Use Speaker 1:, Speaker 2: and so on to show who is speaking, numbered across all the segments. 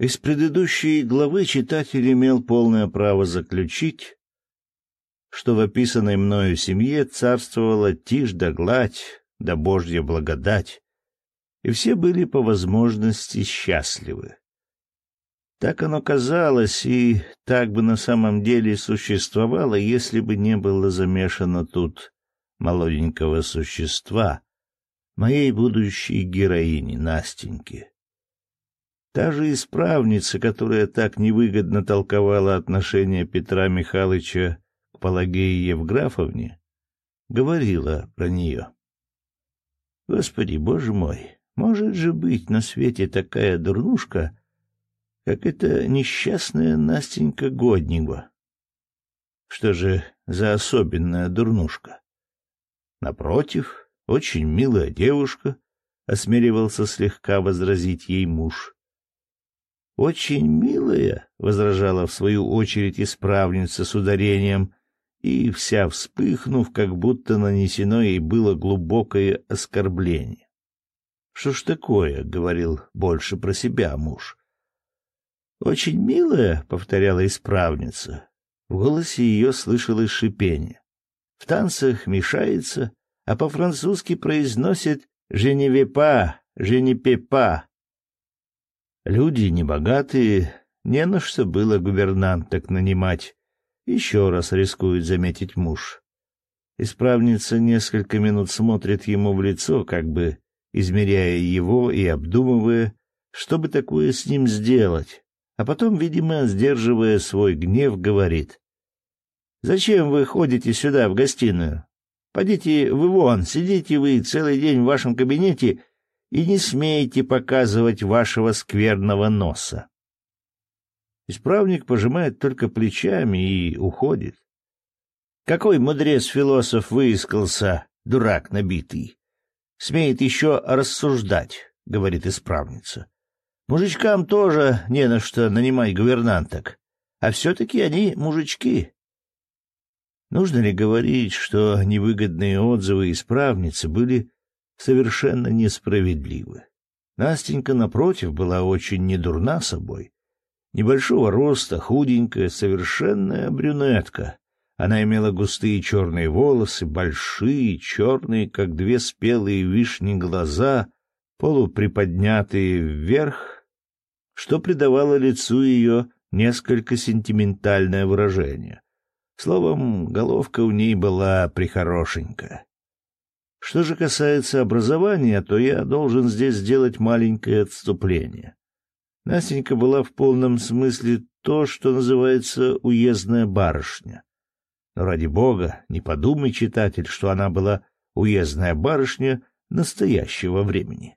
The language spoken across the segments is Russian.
Speaker 1: Из предыдущей главы читатель имел полное право заключить, что в описанной мною семье царствовала тишь да гладь, да божья благодать, и все были по возможности счастливы. Так оно казалось, и так бы на самом деле существовало, если бы не было замешано тут молоденького существа, моей будущей героини Настеньки. Та же исправница, которая так невыгодно толковала отношение Петра Михайловича к Пелагее Евграфовне, говорила про нее. Господи, боже мой, может же быть на свете такая дурнушка, как эта несчастная Настенька Годнева? Что же за особенная дурнушка? Напротив, очень милая девушка, — осмеливался слегка возразить ей муж. «Очень милая», — возражала в свою очередь исправница с ударением, и, вся вспыхнув, как будто нанесено ей было глубокое оскорбление. «Что ж такое?» — говорил больше про себя муж. «Очень милая», — повторяла исправница. В голосе ее слышалось шипение. В танцах мешается, а по-французски произносит «женевепа», «женепепа». Люди небогатые, не на что было гувернанток нанимать. Еще раз рискует заметить муж. Исправница несколько минут смотрит ему в лицо, как бы измеряя его и обдумывая, что бы такое с ним сделать, а потом, видимо, сдерживая свой гнев, говорит. «Зачем вы ходите сюда, в гостиную? Пойдите вы вон, сидите вы целый день в вашем кабинете и не смейте показывать вашего скверного носа. Исправник пожимает только плечами и уходит. Какой мудрец-философ выискался, дурак набитый. Смеет еще рассуждать, — говорит исправница. Мужичкам тоже не на что нанимать гувернанток, а все-таки они мужички. Нужно ли говорить, что невыгодные отзывы исправницы были совершенно несправедливы. Настенька, напротив, была очень недурна собой. Небольшого роста, худенькая, совершенная брюнетка. Она имела густые черные волосы, большие, черные, как две спелые вишни глаза, полуприподнятые вверх, что придавало лицу ее несколько сентиментальное выражение. Словом, головка у ней была прихорошенькая. Что же касается образования, то я должен здесь сделать маленькое отступление. Настенька была в полном смысле то, что называется уездная барышня. Но ради бога, не подумай, читатель, что она была уездная барышня настоящего времени.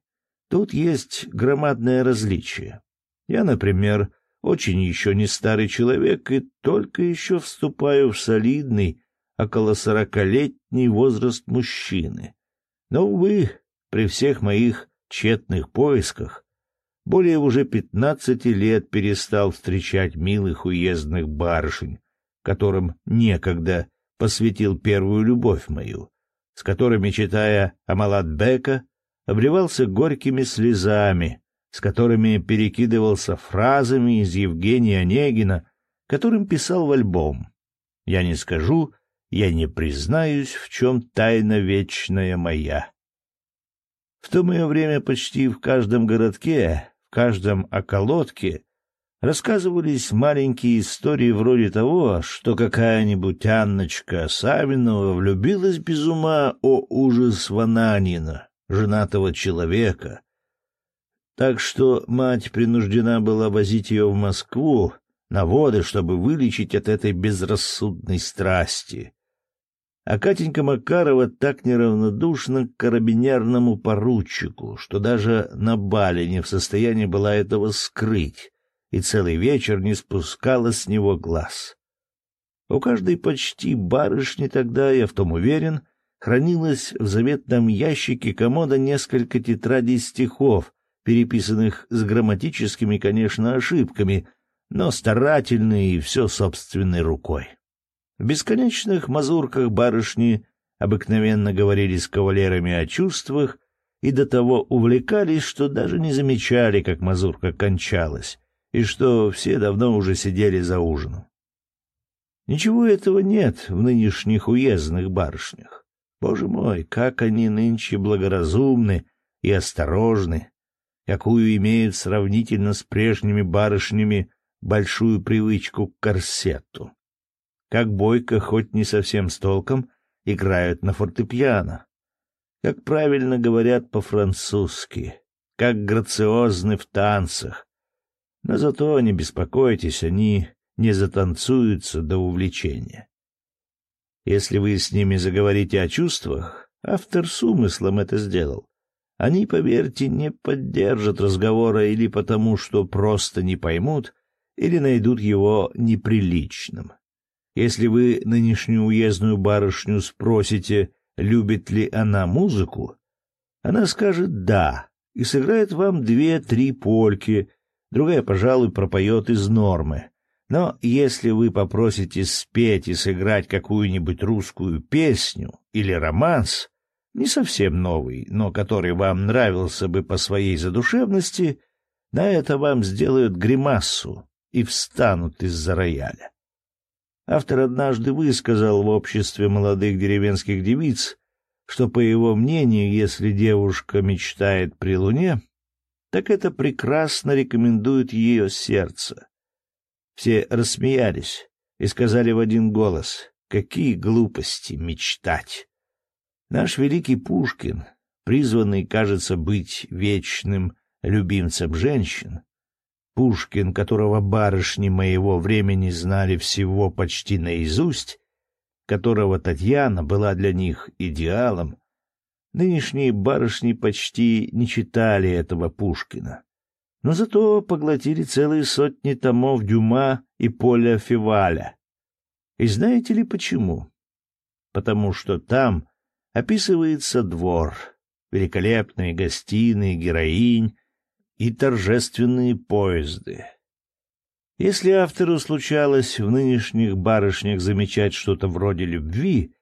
Speaker 1: Тут есть громадное различие. Я, например, очень еще не старый человек и только еще вступаю в солидный, около сорокалетний возраст мужчины. Но, увы, при всех моих тщетных поисках более уже пятнадцати лет перестал встречать милых уездных барышень, которым некогда посвятил первую любовь мою, с которыми, читая Амалатбека, обливался горькими слезами, с которыми перекидывался фразами из Евгения Онегина, которым писал в альбом. Я не скажу, я не признаюсь, в чем тайна вечная моя. В то мое время почти в каждом городке, в каждом околотке рассказывались маленькие истории вроде того, что какая-нибудь Анночка Савинова влюбилась без ума о ужас Вананина, женатого человека. Так что мать принуждена была возить ее в Москву на воды, чтобы вылечить от этой безрассудной страсти а Катенька Макарова так неравнодушна к карабинерному поручику, что даже на бале не в состоянии была этого скрыть, и целый вечер не спускала с него глаз. У каждой почти барышни тогда, я в том уверен, хранилось в заветном ящике комода несколько тетрадей стихов, переписанных с грамматическими, конечно, ошибками, но старательные и все собственной рукой. В бесконечных мазурках барышни обыкновенно говорили с кавалерами о чувствах и до того увлекались, что даже не замечали, как мазурка кончалась, и что все давно уже сидели за ужином. Ничего этого нет в нынешних уездных барышнях. Боже мой, как они нынче благоразумны и осторожны, какую имеют сравнительно с прежними барышнями большую привычку к корсету. Как бойко, хоть не совсем с толком, играют на фортепиано. Как правильно говорят по-французски, как грациозны в танцах. Но зато не беспокойтесь, они не затанцуются до увлечения. Если вы с ними заговорите о чувствах, автор с умыслом это сделал. Они, поверьте, не поддержат разговора или потому, что просто не поймут, или найдут его неприличным. Если вы нынешнюю уездную барышню спросите, любит ли она музыку, она скажет «да» и сыграет вам две-три польки, другая, пожалуй, пропоет из нормы. Но если вы попросите спеть и сыграть какую-нибудь русскую песню или романс, не совсем новый, но который вам нравился бы по своей задушевности, на это вам сделают гримассу и встанут из-за рояля. Автор однажды высказал в обществе молодых деревенских девиц, что, по его мнению, если девушка мечтает при луне, так это прекрасно рекомендует ее сердце. Все рассмеялись и сказали в один голос, какие глупости мечтать. Наш великий Пушкин, призванный, кажется, быть вечным любимцем женщин, Пушкин, которого барышни моего времени знали всего почти наизусть, которого Татьяна была для них идеалом, нынешние барышни почти не читали этого Пушкина, но зато поглотили целые сотни томов Дюма и Поля Феваля. И знаете ли почему? Потому что там описывается двор, великолепные гостиные героинь, и торжественные поезды. Если автору случалось в нынешних барышнях замечать что-то вроде любви,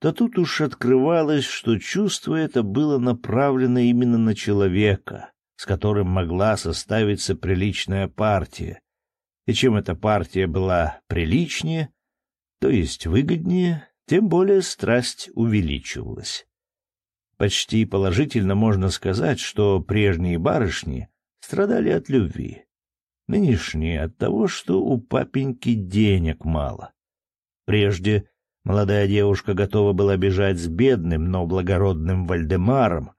Speaker 1: то тут уж открывалось, что чувство это было направлено именно на человека, с которым могла составиться приличная партия. И чем эта партия была приличнее, то есть выгоднее, тем более страсть увеличивалась. Почти положительно можно сказать, что прежние барышни страдали от любви. Нынешние — от того, что у папеньки денег мало. Прежде молодая девушка готова была бежать с бедным, но благородным Вальдемаром.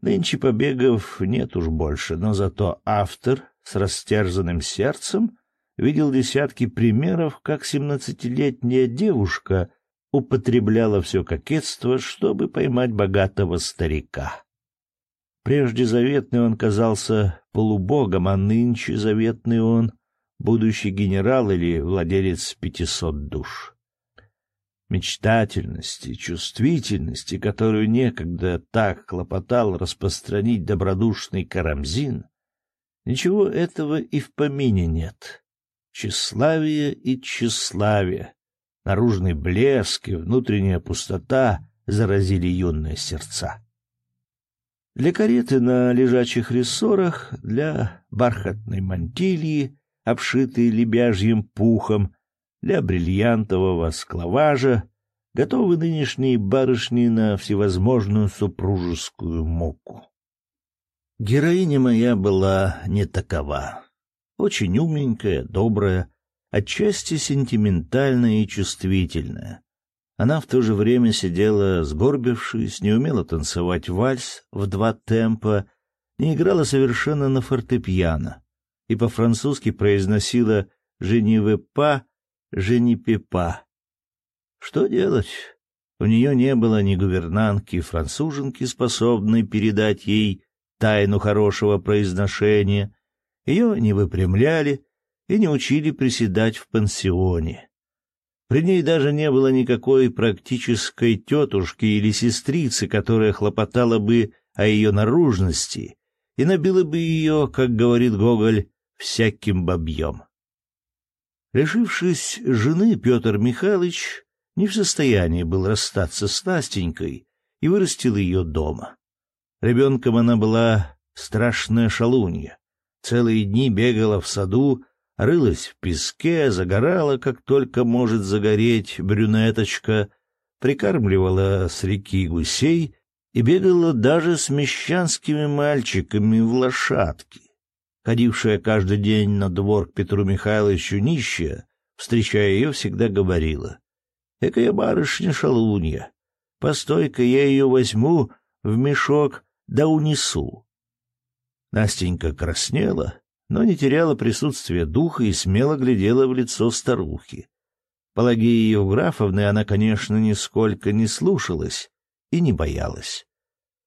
Speaker 1: Нынче побегов нет уж больше, но зато автор с растерзанным сердцем видел десятки примеров, как семнадцатилетняя девушка употребляла все кокетство, чтобы поймать богатого старика. Прежде заветный он казался полубогом, а нынче заветный он — будущий генерал или владелец пятисот душ. Мечтательности, чувствительности, которую некогда так хлопотал распространить добродушный Карамзин, ничего этого и в помине нет. Тщеславие и тщеславие, наружный блеск и внутренняя пустота заразили юные сердца. Для кареты на лежачих рессорах, для бархатной мантильи, обшитой лебяжьим пухом, для бриллиантового склаважа, готовы нынешние барышни на всевозможную супружескую муку. Героиня моя была не такова. Очень умненькая, добрая, отчасти сентиментальная и чувствительная. Она в то же время сидела сгорбившись, не умела танцевать вальс в два темпа, не играла совершенно на фортепиано и по-французски произносила «жениве па», «женипепа». Что делать? У нее не было ни гувернантки-француженки, способной передать ей тайну хорошего произношения. Ее не выпрямляли, и не учили приседать в пансионе. При ней даже не было никакой практической тетушки или сестрицы, которая хлопотала бы о ее наружности и набила бы ее, как говорит Гоголь, всяким бабьем. Решившись жены, Петр Михайлович не в состоянии был расстаться с Настенькой и вырастил ее дома. Ребенком она была страшная шалунья, Целые дни бегала в саду, рылась в песке, загорала, как только может загореть брюнеточка, прикармливала с реки гусей и бегала даже с мещанскими мальчиками в лошадки. Ходившая каждый день на двор к Петру Михайловичу нищая, встречая ее, всегда говорила. «Экая барышня-шалунья! Постой-ка, я ее возьму в мешок да унесу». Настенька краснела, но не теряла присутствия духа и смело глядела в лицо старухи. Пелагеи Евграфовны она, конечно, нисколько не слушалась и не боялась.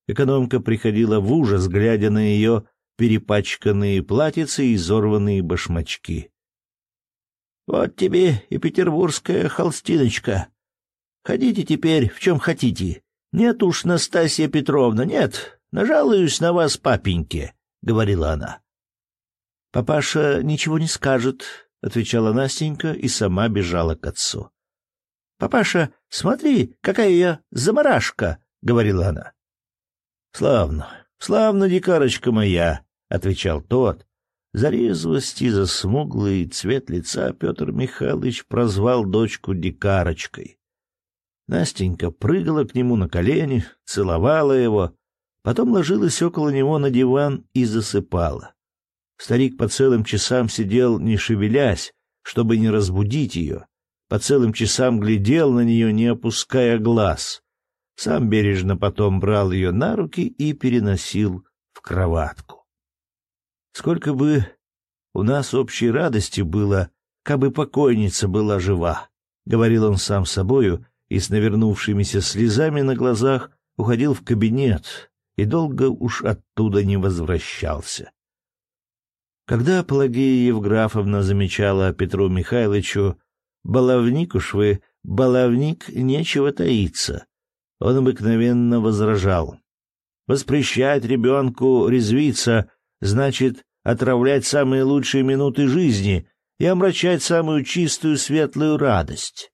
Speaker 1: Экономка приходила в ужас, глядя на ее перепачканные платьицы и изорванные башмачки. «Вот тебе и петербургская холстиночка. Ходите теперь в чем хотите. Нет уж, Настасья Петровна, нет. Нажалуюсь на вас папеньке», — говорила она. «Папаша ничего не скажет», — отвечала Настенька и сама бежала к отцу. «Папаша, смотри, какая я заморашка!» — говорила она. «Славно, славно, дикарочка моя!» — отвечал тот. За резвость и за смуглый цвет лица Петр Михайлович прозвал дочку дикарочкой. Настенька прыгала к нему на колени, целовала его, потом ложилась около него на диван и засыпала. Старик по целым часам сидел, не шевелясь, чтобы не разбудить ее. По целым часам глядел на нее, не опуская глаз. Сам бережно потом брал ее на руки и переносил в кроватку. Сколько бы у нас общей радости было, как бы покойница была жива, — говорил он сам собою и с навернувшимися слезами на глазах уходил в кабинет и долго уж оттуда не возвращался. Когда Пелагея Евграфовна замечала Петру Михайловичу, «Баловник уж вы, баловник, нечего таиться», он обыкновенно возражал. «Воспрещать ребенку резвиться значит отравлять самые лучшие минуты жизни и омрачать самую чистую светлую радость».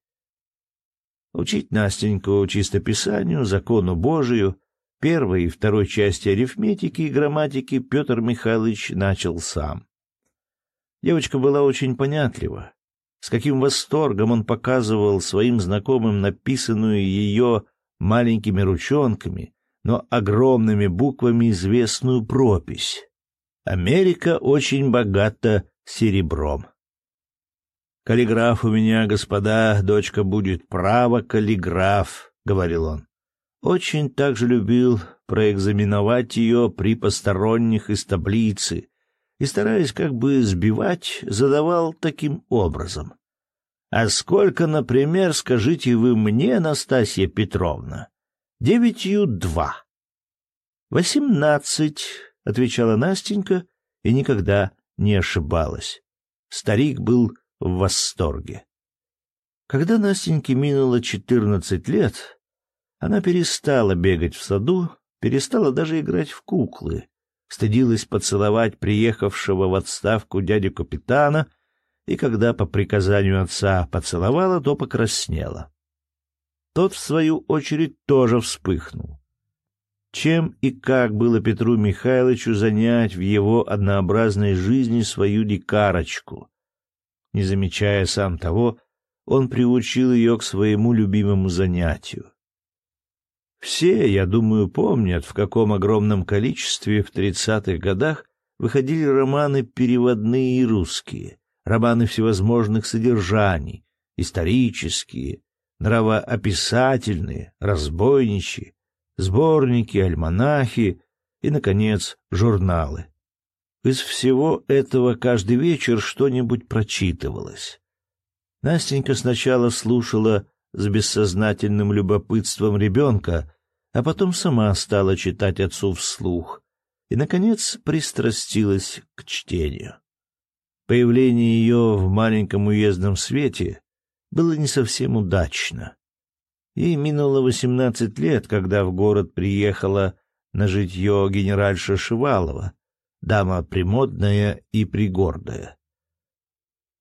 Speaker 1: Учить Настеньку чистописанию, закону Божию, Первой и второй части арифметики и грамматики Петр Михайлович начал сам. Девочка была очень понятлива. С каким восторгом он показывал своим знакомым написанную ее маленькими ручонками, но огромными буквами известную пропись. «Америка очень богата серебром». «Каллиграф у меня, господа, дочка будет право каллиграф», — говорил он очень также любил проэкзаменовать ее при посторонних из таблицы и, стараясь как бы сбивать, задавал таким образом. «А сколько, например, скажите вы мне, Настасья Петровна?» «Девятью два». «Восемнадцать», — отвечала Настенька и никогда не ошибалась. Старик был в восторге. Когда Настеньке минуло четырнадцать лет, она перестала бегать в саду, перестала даже играть в куклы, стыдилась поцеловать приехавшего в отставку дядю капитана, и когда по приказанию отца поцеловала, то покраснела. Тот, в свою очередь, тоже вспыхнул. Чем и как было Петру Михайловичу занять в его однообразной жизни свою дикарочку? Не замечая сам того, он приучил ее к своему любимому занятию. Все, я думаю, помнят, в каком огромном количестве в тридцатых годах выходили романы переводные и русские, романы всевозможных содержаний, исторические, нравоописательные, разбойничьи, сборники, альманахи и, наконец, журналы. Из всего этого каждый вечер что-нибудь прочитывалось. Настенька сначала слушала с бессознательным любопытством ребенка, а потом сама стала читать отцу вслух и, наконец, пристрастилась к чтению. Появление ее в маленьком уездном свете было не совсем удачно. Ей минуло восемнадцать лет, когда в город приехала на житье генеральша Шивалова, дама премодная и пригордая.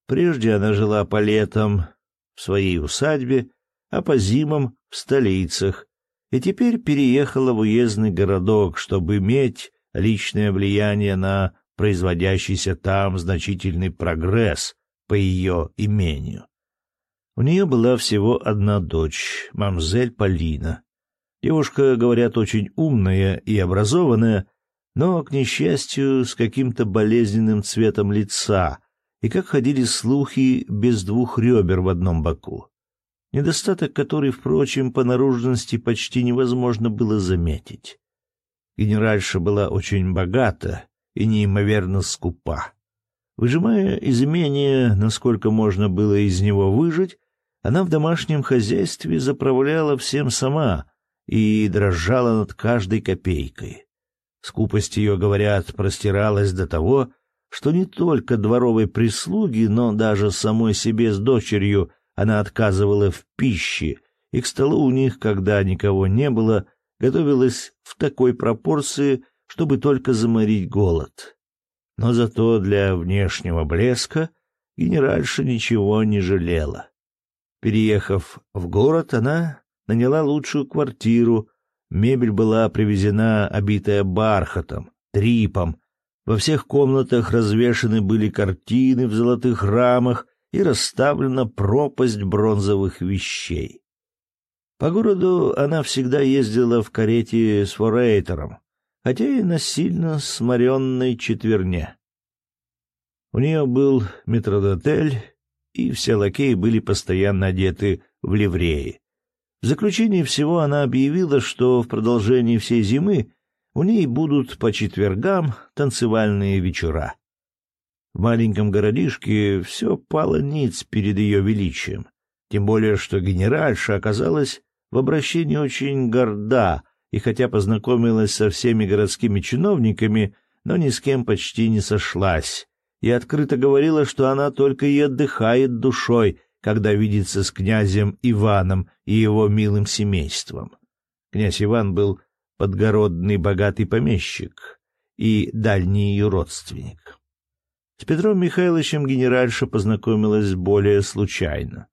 Speaker 1: Прежде она жила по летам в своей усадьбе, а по зимам в столицах, и теперь переехала в уездный городок, чтобы иметь личное влияние на производящийся там значительный прогресс по ее имению. У нее была всего одна дочь, мамзель Полина. Девушка, говорят, очень умная и образованная, но, к несчастью, с каким-то болезненным цветом лица, и, как ходили слухи, без двух ребер в одном боку. Недостаток, который, впрочем, по наружности почти невозможно было заметить. Генеральша была очень богата и неимоверно скупа. Выжимая из имения, насколько можно было из него выжить, она в домашнем хозяйстве заправляла всем сама и дрожала над каждой копейкой. Скупость ее, говорят, простиралась до того, что не только дворовой прислуги, но даже самой себе с дочерью она отказывала в пище, и к столу у них, когда никого не было, готовилась в такой пропорции, чтобы только заморить голод. Но зато для внешнего блеска генеральша ничего не жалела. Переехав в город, она наняла лучшую квартиру, Мебель была привезена, обитая бархатом, трипом. Во всех комнатах развешаны были картины в золотых рамах и расставлена пропасть бронзовых вещей. По городу она всегда ездила в карете с форейтером, хотя и на сильно сморенной четверне. У нее был метродотель, и все лакеи были постоянно одеты в ливреи. В заключение всего она объявила, что в продолжении всей зимы у ней будут по четвергам танцевальные вечера. В маленьком городишке все пало ниц перед ее величием, тем более что генеральша оказалась в обращении очень горда и хотя познакомилась со всеми городскими чиновниками, но ни с кем почти не сошлась, и открыто говорила, что она только и отдыхает душой, когда видится с князем Иваном и его милым семейством. Князь Иван был подгородный богатый помещик и дальний ее родственник. С Петром Михайловичем генеральша познакомилась более случайно.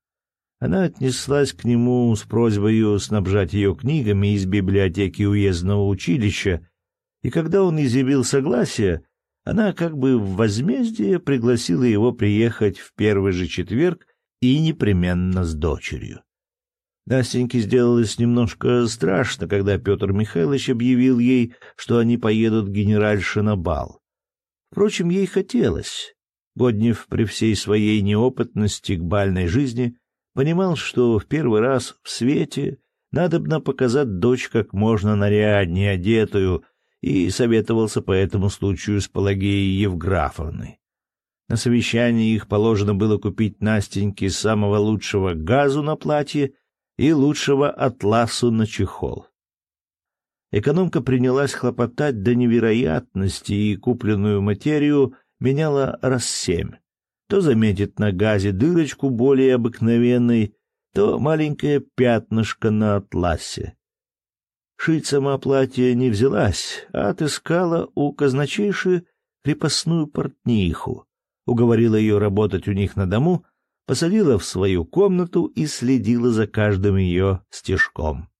Speaker 1: Она отнеслась к нему с просьбой снабжать ее книгами из библиотеки уездного училища, и когда он изъявил согласие, она как бы в возмездие пригласила его приехать в первый же четверг и непременно с дочерью. Настеньке сделалось немножко страшно, когда Петр Михайлович объявил ей, что они поедут к генеральше на бал. Впрочем, ей хотелось. Годнев при всей своей неопытности к бальной жизни понимал, что в первый раз в свете надобно показать дочь как можно наряднее одетую, и советовался по этому случаю с Пелагеей Евграфовной. На совещании их положено было купить Настеньке самого лучшего газу на платье и лучшего атласу на чехол. Экономка принялась хлопотать до невероятности и купленную материю меняла раз семь. То заметит на газе дырочку более обыкновенной, то маленькое пятнышко на атласе. Шить сама платье не взялась, а отыскала у казначейши крепостную портниху, уговорила ее работать у них на дому, посадила в свою комнату и следила за каждым ее стежком.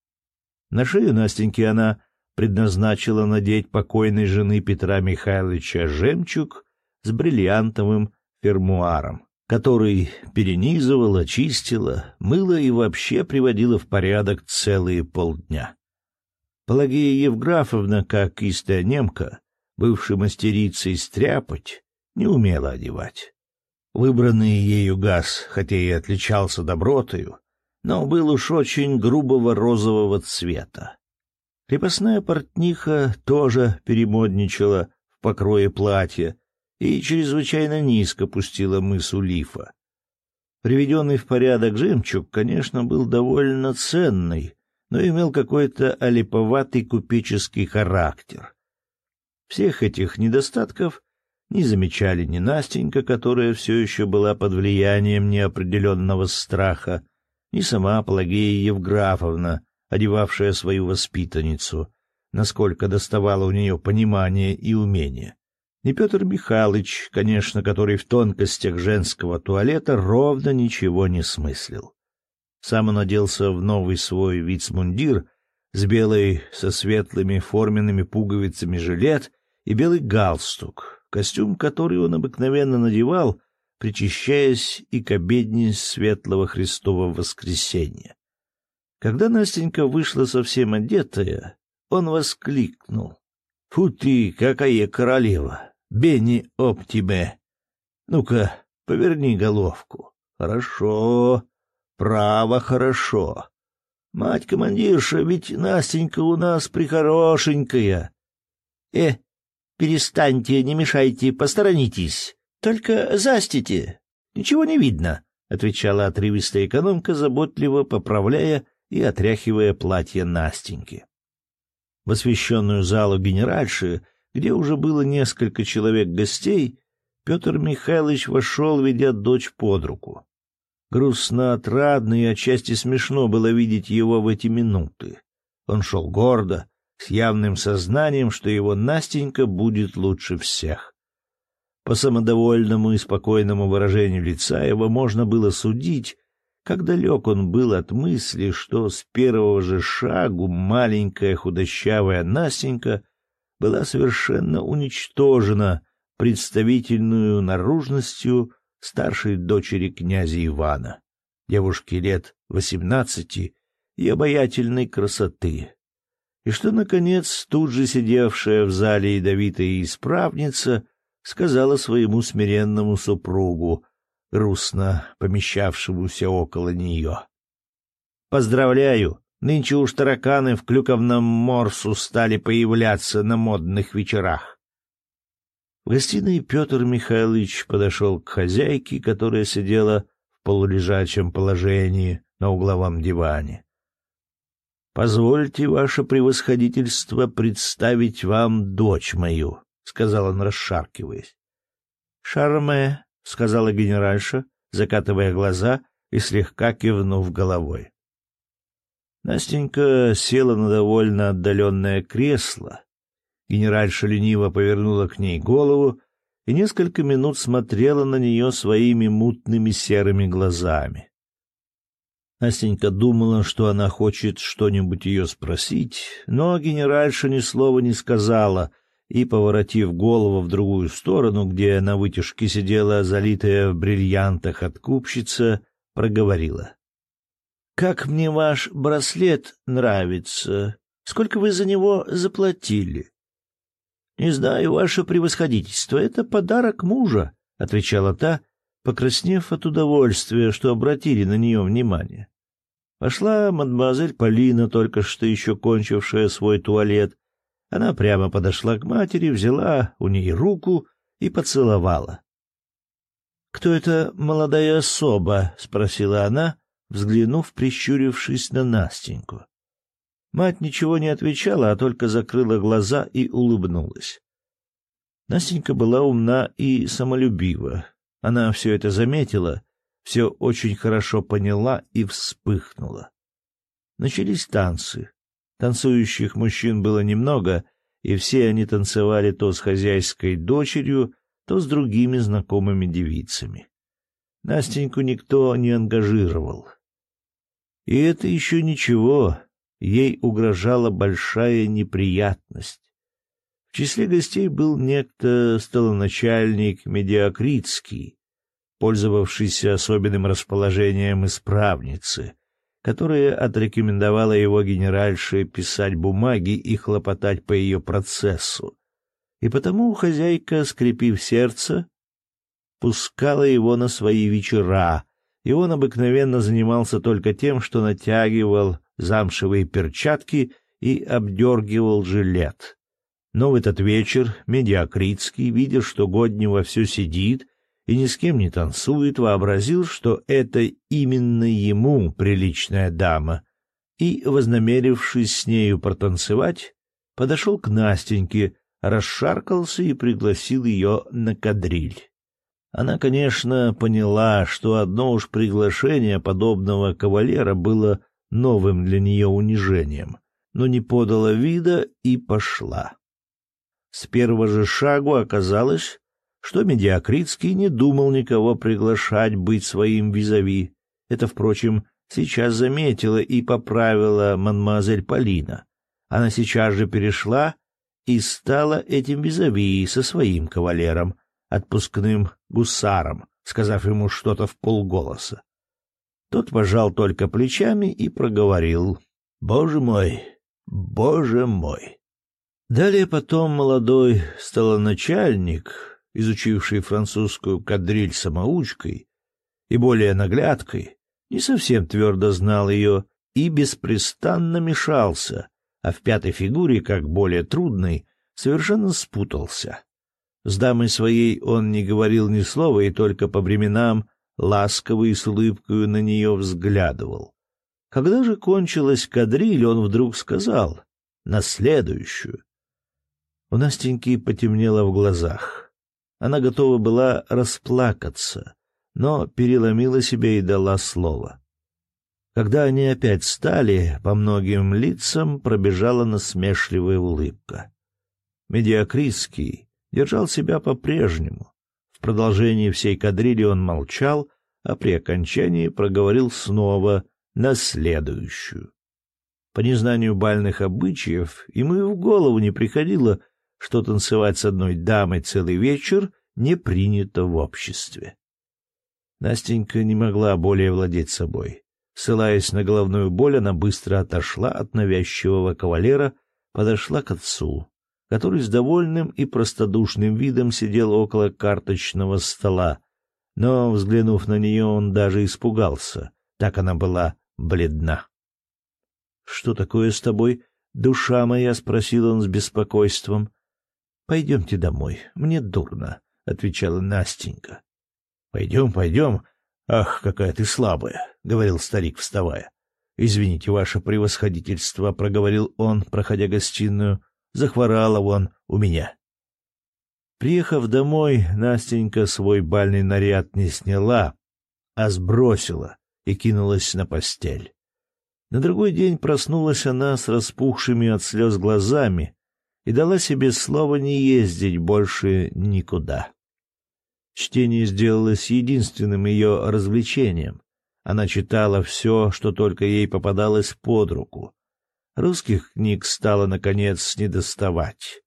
Speaker 1: На шею Настеньки она предназначила надеть покойной жены Петра Михайловича жемчуг с бриллиантовым фермуаром, который перенизывала, чистила, мыла и вообще приводила в порядок целые полдня. Пелагея Евграфовна, как истая немка, бывшая мастерицей стряпать, не умела одевать. Выбранный ею газ, хотя и отличался добротою, но был уж очень грубого розового цвета. Крепостная портниха тоже перемодничала в покрое платья и чрезвычайно низко пустила мысу лифа. Приведенный в порядок жемчуг, конечно, был довольно ценный, но имел какой-то олиповатый купеческий характер. Всех этих недостатков не замечали ни Настенька, которая все еще была под влиянием неопределенного страха, ни сама Пелагея Евграфовна, одевавшая свою воспитанницу, насколько доставало у нее понимание и умение. Ни Петр Михайлович, конечно, который в тонкостях женского туалета ровно ничего не смыслил. Сам он оделся в новый свой вицмундир с белой со светлыми форменными пуговицами жилет и белый галстук, костюм, который он обыкновенно надевал, причащаясь и к обедне Светлого Христова Воскресенья. Когда Настенька вышла совсем одетая, он воскликнул. — Фу ты, какая королева! Бенни Оптиме! Ну-ка, поверни головку. Хорошо, право хорошо. Мать-командирша, ведь Настенька у нас прихорошенькая. Э, перестаньте, не мешайте, посторонитесь. Только застите. Ничего не видно, — отвечала отрывистая экономка, заботливо поправляя и отряхивая платье Настеньки. В освещенную залу генеральши, где уже было несколько человек гостей, Петр Михайлович вошел, ведя дочь под руку. Грустно, отрадно и отчасти смешно было видеть его в эти минуты. Он шел гордо, с явным сознанием, что его Настенька будет лучше всех. По самодовольному и спокойному выражению лица его можно было судить, как далек он был от мысли, что с первого же шагу маленькая худощавая Настенька была совершенно уничтожена представительную наружностью старшей дочери князя Ивана, девушки лет восемнадцати и обаятельной красоты. И что, наконец, тут же сидевшая в зале ядовитая исправница сказала своему смиренному супругу, грустно помещавшемуся около нее. «Поздравляю! Нынче уж тараканы в клюковном морсу стали появляться на модных вечерах. В гостиной Петр Михайлович подошел к хозяйке, которая сидела в полулежачем положении на угловом диване. — Позвольте, ваше превосходительство, представить вам дочь мою, — сказал он, расшаркиваясь. — Шарме, — сказала генеральша, закатывая глаза и слегка кивнув головой. Настенька села на довольно отдаленное кресло, Генеральша лениво повернула к ней голову и несколько минут смотрела на нее своими мутными серыми глазами. Настенька думала, что она хочет что-нибудь ее спросить, но генеральша ни слова не сказала и, поворотив голову в другую сторону, где на вытяжке сидела залитая в бриллиантах откупщица, проговорила. — Как мне ваш браслет нравится. Сколько вы за него заплатили? Не знаю, ваше превосходительство, это подарок мужа, отвечала та, покраснев от удовольствия, что обратили на нее внимание. Пошла мадемуазель Полина, только что еще кончившая свой туалет. Она прямо подошла к матери, взяла у ней руку и поцеловала. «Кто эта молодая особа?» — спросила она, взглянув, прищурившись на Настеньку. Мать ничего не отвечала, а только закрыла глаза и улыбнулась. Настенька была умна и самолюбива. Она все это заметила, все очень хорошо поняла и вспыхнула. Начались танцы. Танцующих мужчин было немного, и все они танцевали то с хозяйской дочерью, то с другими знакомыми девицами. Настеньку никто не ангажировал. И это еще ничего, ей угрожала большая неприятность. В числе гостей был некто столоначальник Медиакритский, пользовавшийся особенным расположением исправницы, которая отрекомендовала его генеральше писать бумаги и хлопотать по ее процессу. И потому хозяйка, скрепив сердце, пускала его на свои вечера, и он обыкновенно занимался только тем, что натягивал замшевые перчатки и обдергивал жилет. Но в этот вечер Медиакритский, видя, что Годнева все сидит и ни с кем не танцует, вообразил, что это именно ему приличная дама, и, вознамерившись с нею протанцевать, подошел к Настеньке, расшаркался и пригласил ее на кадриль. Она, конечно, поняла, что одно уж приглашение подобного кавалера было новым для нее унижением, но не подала вида и пошла. С первого же шагу оказалось, что Медиакритский не думал никого приглашать быть своим визави. Это, впрочем, сейчас заметила и поправила мадемуазель Полина. Она сейчас же перешла и стала этим визави со своим кавалером, отпускным гусаром, сказав ему что-то в полголоса. Тот пожал только плечами и проговорил «Боже мой, боже мой!» Далее потом молодой столоначальник, изучивший французскую кадриль самоучкой и более наглядкой, не совсем твердо знал ее и беспрестанно мешался, а в пятой фигуре, как более трудной, совершенно спутался. С дамой своей он не говорил ни слова и только по временам ласково и с улыбкой на нее взглядывал. Когда же кончилась кадриль, он вдруг сказал «на следующую». У Настеньки потемнело в глазах. Она готова была расплакаться, но переломила себя и дала слово. Когда они опять стали, по многим лицам пробежала насмешливая улыбка. Медиакритский держал себя по-прежнему. В продолжении всей кадрили он молчал, а при окончании проговорил снова на следующую. По незнанию бальных обычаев ему и в голову не приходило, что танцевать с одной дамой целый вечер не принято в обществе. Настенька не могла более владеть собой. Ссылаясь на головную боль, она быстро отошла от навязчивого кавалера, подошла к отцу, который с довольным и простодушным видом сидел около карточного стола. Но, взглянув на нее, он даже испугался, так она была бледна. — Что такое с тобой, душа моя? — спросил он с беспокойством. Пойдемте домой, мне дурно, отвечала Настенька. Пойдем, пойдем. Ах, какая ты слабая, говорил старик, вставая. Извините, ваше превосходительство, проговорил он, проходя гостиную. Захворала вон у меня. Приехав домой, Настенька свой бальный наряд не сняла, а сбросила и кинулась на постель. На другой день проснулась она с распухшими от слез глазами, и дала себе слово не ездить больше никуда. Чтение сделалось единственным ее развлечением. Она читала все, что только ей попадалось под руку. Русских книг стало, наконец, недоставать.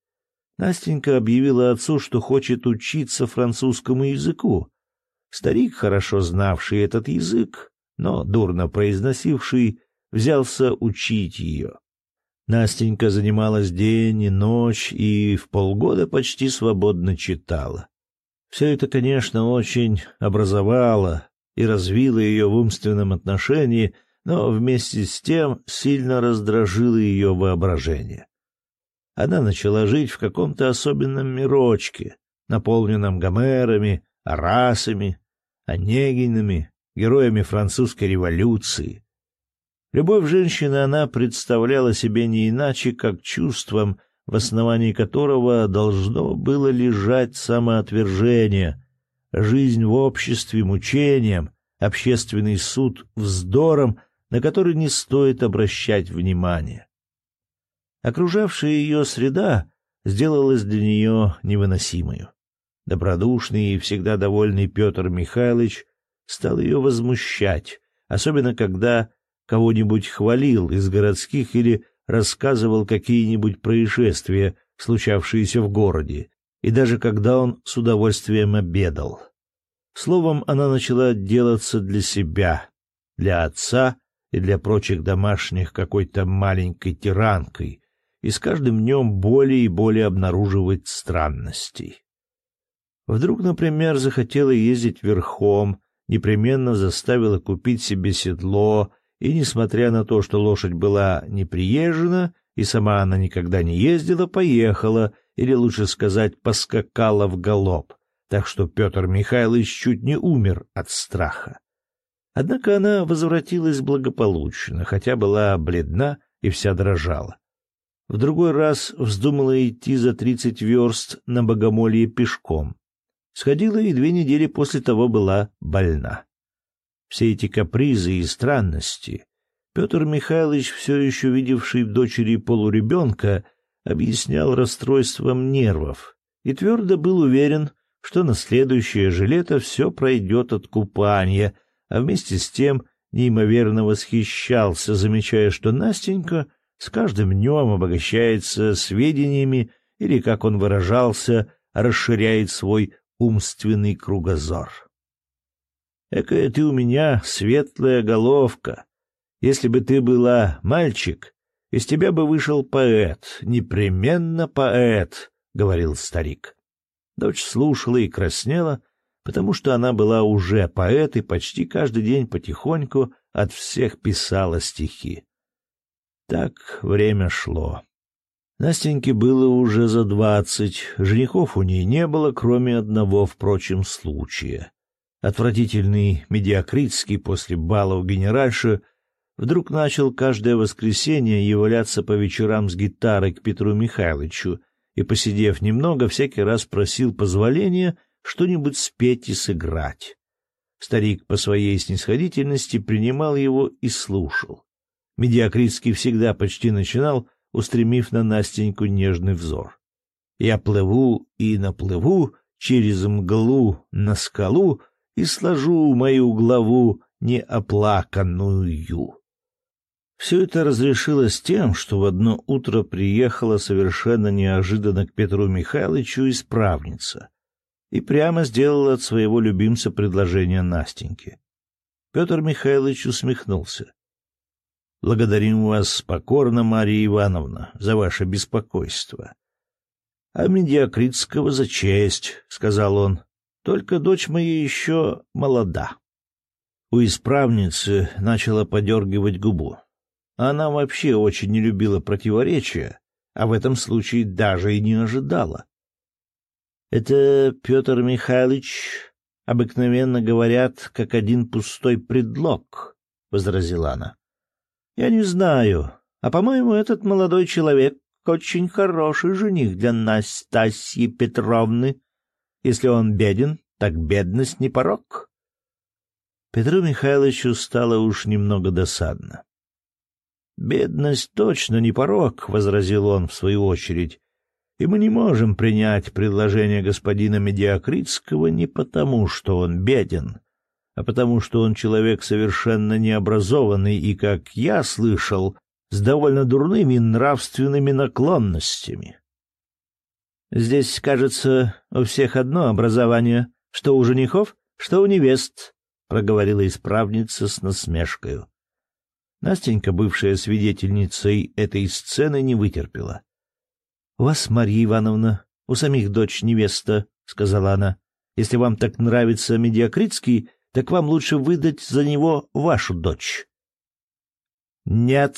Speaker 1: Настенька объявила отцу, что хочет учиться французскому языку. Старик, хорошо знавший этот язык, но дурно произносивший, взялся учить ее. Настенька занималась день и ночь и в полгода почти свободно читала. Все это, конечно, очень образовало и развило ее в умственном отношении, но вместе с тем сильно раздражило ее воображение. Она начала жить в каком-то особенном мирочке, наполненном Гомерами, Арасами, Онегинами, героями французской революции, Любовь женщины она представляла себе не иначе, как чувством, в основании которого должно было лежать самоотвержение, жизнь в обществе мучением, общественный суд вздором, на который не стоит обращать внимания. Окружавшая ее среда сделалась для нее невыносимою. Добродушный и всегда довольный Петр Михайлович стал ее возмущать, особенно когда кого-нибудь хвалил из городских или рассказывал какие-нибудь происшествия, случавшиеся в городе, и даже когда он с удовольствием обедал. Словом, она начала делаться для себя, для отца и для прочих домашних какой-то маленькой тиранкой, и с каждым днем более и более обнаруживать странностей. Вдруг, например, захотела ездить верхом, непременно заставила купить себе седло и, несмотря на то, что лошадь была неприезжена, и сама она никогда не ездила, поехала, или, лучше сказать, поскакала в галоп, так что Петр Михайлович чуть не умер от страха. Однако она возвратилась благополучно, хотя была бледна и вся дрожала. В другой раз вздумала идти за тридцать верст на богомолье пешком. Сходила и две недели после того была больна все эти капризы и странности, Петр Михайлович, все еще видевший в дочери полуребенка, объяснял расстройством нервов и твердо был уверен, что на следующее же лето все пройдет от купания, а вместе с тем неимоверно восхищался, замечая, что Настенька с каждым днем обогащается сведениями или, как он выражался, расширяет свой умственный кругозор. Экая ты у меня светлая головка. Если бы ты была мальчик, из тебя бы вышел поэт, непременно поэт, — говорил старик. Дочь слушала и краснела, потому что она была уже поэт и почти каждый день потихоньку от всех писала стихи. Так время шло. Настеньке было уже за двадцать, женихов у ней не было, кроме одного, впрочем, случая. Отвратительный медиакритский после бала у генеральши вдруг начал каждое воскресенье являться по вечерам с гитарой к Петру Михайловичу и, посидев немного, всякий раз просил позволения что-нибудь спеть и сыграть. Старик по своей снисходительности принимал его и слушал. Медиакритский всегда почти начинал, устремив на Настеньку нежный взор. «Я плыву и наплыву через мглу на скалу и сложу мою главу неоплаканную». Все это разрешилось тем, что в одно утро приехала совершенно неожиданно к Петру Михайловичу исправница и прямо сделала от своего любимца предложение Настеньке. Петр Михайлович усмехнулся. «Благодарим вас покорно, Мария Ивановна, за ваше беспокойство. А Медиакритского за честь», — сказал он. «Только дочь моя еще молода». У исправницы начала подергивать губу. Она вообще очень не любила противоречия, а в этом случае даже и не ожидала. Это Петр Михайлович обыкновенно говорят, как один пустой предлог, — возразила она. — Я не знаю, а, по-моему, этот молодой человек очень хороший жених для Настасьи Петровны. Если он беден, так бедность не порог. Петру Михайловичу стало уж немного досадно. «Бедность точно не порог», — возразил он в свою очередь, «и мы не можем принять предложение господина Медиакритского не потому, что он беден, а потому, что он человек совершенно необразованный и, как я слышал, с довольно дурными нравственными наклонностями». «Здесь, кажется, у всех одно образование, что у женихов, что у невест», — проговорила исправница с насмешкою. Настенька, бывшая свидетельницей этой сцены, не вытерпела. — У вас, Марья Ивановна, у самих дочь невеста, — сказала она. — Если вам так нравится Медиакритский, так вам лучше выдать за него вашу дочь. — Нет,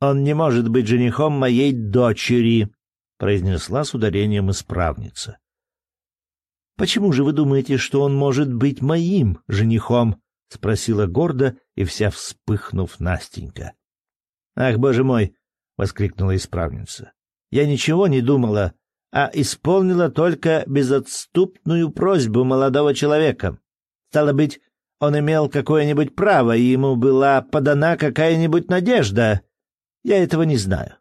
Speaker 1: он не может быть женихом моей дочери, — произнесла с ударением исправница. — Почему же вы думаете, что он может быть моим женихом? — спросила гордо и вся вспыхнув Настенька. — Ах, боже мой! — воскликнула исправница. — Я ничего не думала, а исполнила только безотступную просьбу молодого человека. Стало быть, он имел какое-нибудь право, и ему была подана какая-нибудь надежда. Я этого не знаю.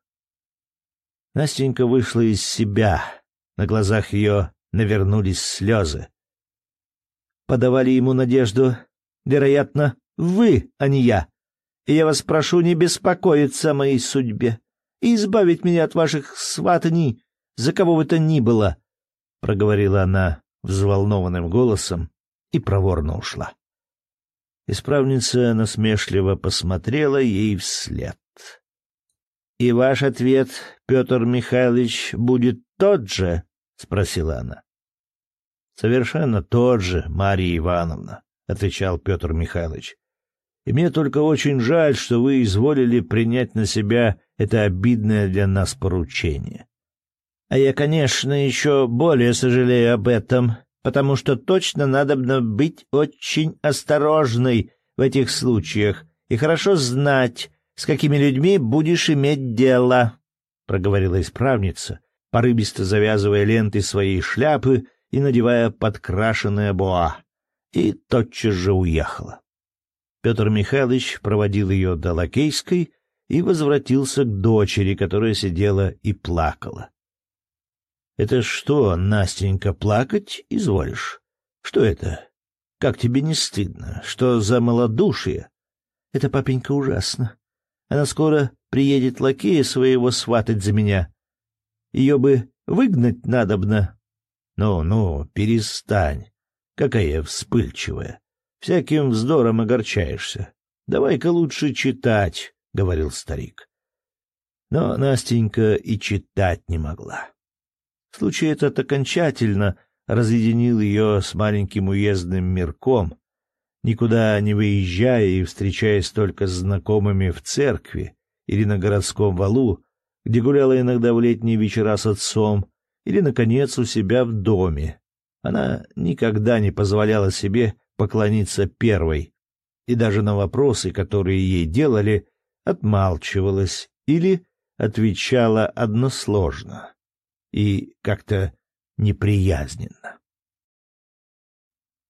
Speaker 1: Настенька вышла из себя. На глазах ее навернулись слезы. Подавали ему надежду Вероятно, вы, а не я. И я вас прошу не беспокоиться о моей судьбе и избавить меня от ваших сватаний, за кого бы то ни было, — проговорила она взволнованным голосом и проворно ушла. Исправница насмешливо посмотрела ей вслед. — И ваш ответ, Петр Михайлович, будет тот же? — спросила она. — Совершенно тот же, Мария Ивановна отвечал Петр Михайлович. И мне только очень жаль, что вы изволили принять на себя это обидное для нас поручение. А я, конечно, еще более сожалею об этом, потому что точно надо быть очень осторожной в этих случаях и хорошо знать, с какими людьми будешь иметь дело, — проговорила исправница, порыбисто завязывая ленты своей шляпы и надевая подкрашенное боа и тотчас же уехала. Петр Михайлович проводил ее до Лакейской и возвратился к дочери, которая сидела и плакала. — Это что, Настенька, плакать изволишь? Что это? Как тебе не стыдно? Что за малодушие? — Это, папенька, ужасно. Она скоро приедет лакея своего сватать за меня. Ее бы Выгнать надобно. Ну-ну, перестань. Какая вспыльчивая. Всяким вздором огорчаешься. Давай-ка лучше читать, — говорил старик. Но Настенька и читать не могла. Случай этот окончательно разъединил ее с маленьким уездным мирком, никуда не выезжая и встречаясь только с знакомыми в церкви или на городском валу, где гуляла иногда в летние вечера с отцом, или, наконец, у себя в доме. Она никогда не позволяла себе поклониться первой, и даже на вопросы, которые ей делали, отмалчивалась или отвечала односложно и как-то неприязненно.